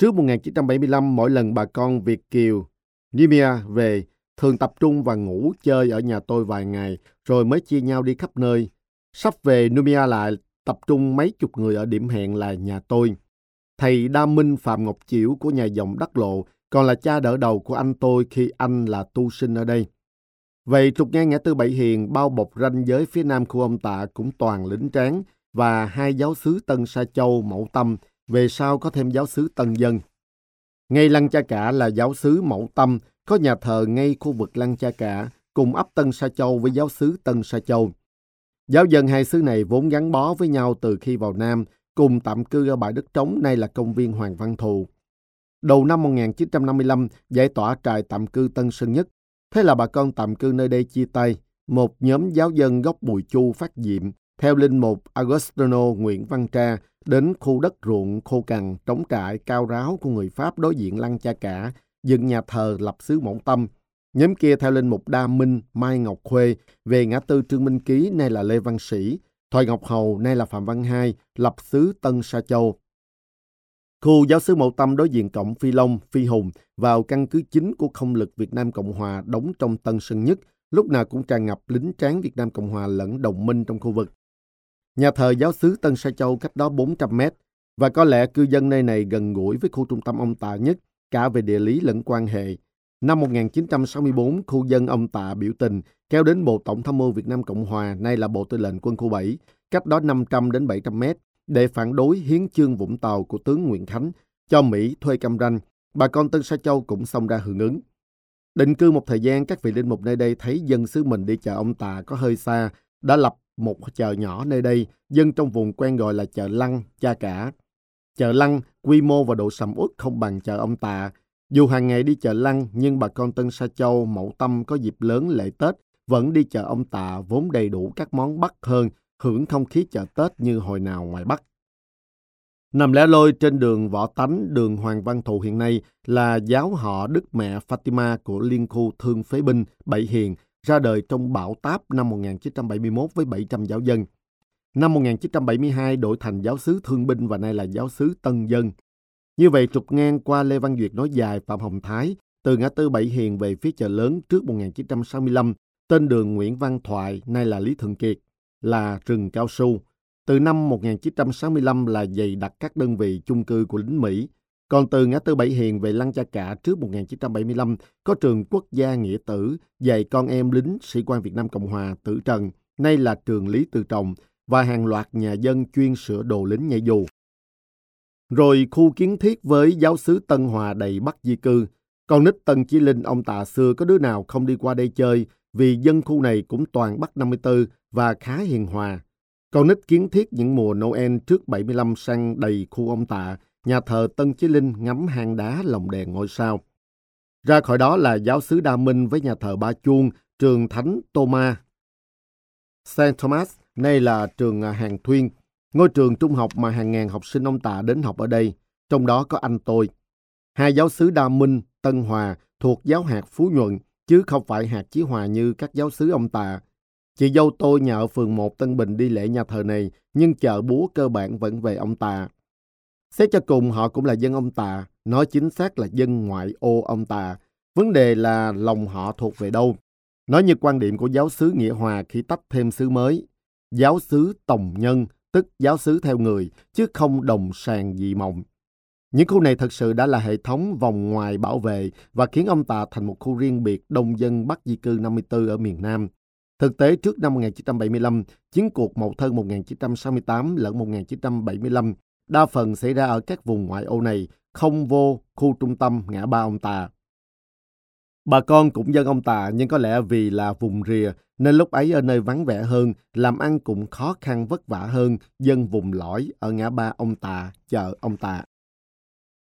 Trước 1975, mỗi lần bà con Việt Kiều, Nimia về thường tập trung và ngủ chơi ở nhà tôi vài ngày, rồi mới chia nhau đi khắp nơi. Sắp về Numia lại tập trung mấy chục người ở điểm hẹn là nhà tôi. Thầy Đa Minh Phạm Ngọc Chiểu của nhà dòng Đắc Lộ còn là cha đỡ đầu của anh tôi khi anh là tu sinh ở đây. Vậy trục ngang ngã tư Bảy Hiền bao bọc ranh giới phía nam khu ông Tạ cũng toàn lính tráng và hai giáo sứ Tân Sa Châu Mẫu Tâm, về sau có thêm giáo sứ Tân Dân. Ngay lăng cha cả là giáo sứ Mẫu Tâm có nhà thờ ngay khu vực Lăng Cha Cả, cùng ấp Tân Sa Châu với giáo sứ Tân Sa Châu. Giáo dân hai xứ này vốn gắn bó với nhau từ khi vào Nam, cùng tạm cư ở bãi đất trống nay là công viên Hoàng Văn Thụ. Đầu năm 1955, giải tỏa trại tạm cư Tân Sơn Nhất. Thế là bà con tạm cư nơi đây chia tay. Một nhóm giáo dân gốc Bùi Chu phát diệm, theo linh mục Agostino Nguyễn Văn Tra, đến khu đất ruộng khô cằn, trống trại, cao ráo của người Pháp đối diện Lăng Cha Cả, dựng nhà thờ lập xứ Mộng tâm. Nhóm kia theo linh mục Đa Minh, Mai Ngọc Khuê về ngã tư Trương Minh Ký nay là Lê Văn Sĩ, Thoại Ngọc Hầu nay là Phạm Văn Hai, lập xứ Tân Sa Châu. Khu giáo sứ Mậu Tâm đối diện cổng Phi Long, Phi Hùng vào căn cứ chính của không lực Việt Nam Cộng Hòa đóng trong Tân Sơn Nhất, lúc nào cũng tràn ngập lính tráng Việt Nam Cộng Hòa lẫn đồng minh trong khu vực. Nhà thờ giáo sứ Tân Sa Châu cách đó 400 mét, và có lẽ cư dân nơi này gần gũi với khu trung tâm ông Tạ nhất, cả về địa lý lẫn quan hệ. Năm 1964, khu dân ông Tạ biểu tình kéo đến Bộ Tổng tham mưu Việt Nam Cộng Hòa, nay là Bộ Tư lệnh Quân khu 7, cách đó 500 đến 700 mét, để phản đối hiến chương Vũng Tàu của tướng Nguyễn Khánh cho Mỹ thuê cam ranh. Bà con Tân Sa Châu cũng xông ra hưởng ứng. Định cư một thời gian, các vị linh mục nơi đây thấy dân xứ mình đi chợ ông Tạ có hơi xa, đã lập một chợ nhỏ nơi đây, dân trong vùng quen gọi là chợ Lăng, cha cả. Chợ Lăng, quy mô và độ sầm uất không bằng chợ ông Tạ. Dù hàng ngày đi chợ Lăng, nhưng bà con Tân Sa Châu, Mậu Tâm có dịp lớn lễ Tết, vẫn đi chợ ông Tạ vốn đầy đủ các món Bắc hơn, hưởng không khí chợ Tết như hồi nào ngoài Bắc. Nằm lẻ loi trên đường Võ Tánh, đường Hoàng Văn Thụ hiện nay là giáo họ Đức Mẹ Fatima của Liên khu Thương Phế Binh, Bảy Hiền, ra đời trong bão táp năm 1971 với 700 giáo dân. Năm 1972 đổi thành giáo sứ Thương binh và nay là giáo sứ Tân Dân. Như vậy trục ngang qua Lê Văn Duyệt nói dài Phạm Hồng Thái, từ ngã tư Bảy Hiền về phía chợ lớn trước 1965, tên đường Nguyễn Văn Thoại, nay là Lý Thường Kiệt, là rừng cao su. Từ năm 1965 là dày đặt các đơn vị chung cư của lính Mỹ. Còn từ ngã tư Bảy Hiền về Lăng Cha Cả trước 1975 có trường quốc gia nghĩa tử dạy con em lính sĩ quan Việt Nam Cộng Hòa Tử Trần, nay là trường Lý Từ Trọng và hàng loạt nhà dân chuyên sửa đồ lính nhảy dù. Rồi khu kiến thiết với giáo sứ Tân Hòa đầy bắt di cư. Con nít Tân Chí Linh ông tạ xưa có đứa nào không đi qua đây chơi vì dân khu này cũng toàn Bắc 54 và khá hiền hòa. Con nít kiến thiết những mùa Noel trước 75 sang đầy khu ông tạ, nhà thờ Tân Chí Linh ngắm hang đá lồng đèn ngôi sao. Ra khỏi đó là giáo sứ Đa Minh với nhà thờ Ba Chuông, trường Thánh Thomas. St. Thomas, nay là trường à, Hàng Thuyên, ngôi trường trung học mà hàng ngàn học sinh ông Tạ đến học ở đây, trong đó có anh tôi. Hai giáo sứ Đa Minh, Tân Hòa thuộc giáo hạt Phú Nhuận, chứ không phải hạt Chí Hòa như các giáo sứ ông Tạ. Chị dâu tôi nhà ở phường 1 Tân Bình đi lễ nhà thờ này, nhưng chợ búa cơ bản vẫn về ông Tạ. Xét cho cùng họ cũng là dân ông ta, nói chính xác là dân ngoại ô ông ta. Vấn đề là lòng họ thuộc về đâu. Nói như quan điểm của giáo sứ Nghĩa Hòa khi tách thêm sứ mới. Giáo sứ Tổng Nhân, tức giáo sứ theo người, chứ không đồng sàng dị mộng. Những khu này thật sự đã là hệ thống vòng ngoài bảo vệ và khiến ông Tà thành một khu riêng biệt đông dân Bắc di cư 54 ở miền Nam. Thực tế trước năm 1975, chiến cuộc Mậu Thân 1968 lẫn 1975 đa phần xảy ra ở các vùng ngoại ô này, không vô khu trung tâm ngã ba ông Tà. Bà con cũng dân ông Tà nhưng có lẽ vì là vùng rìa nên lúc ấy ở nơi vắng vẻ hơn, làm ăn cũng khó khăn vất vả hơn dân vùng lõi ở ngã ba ông Tà, chợ ông Tà.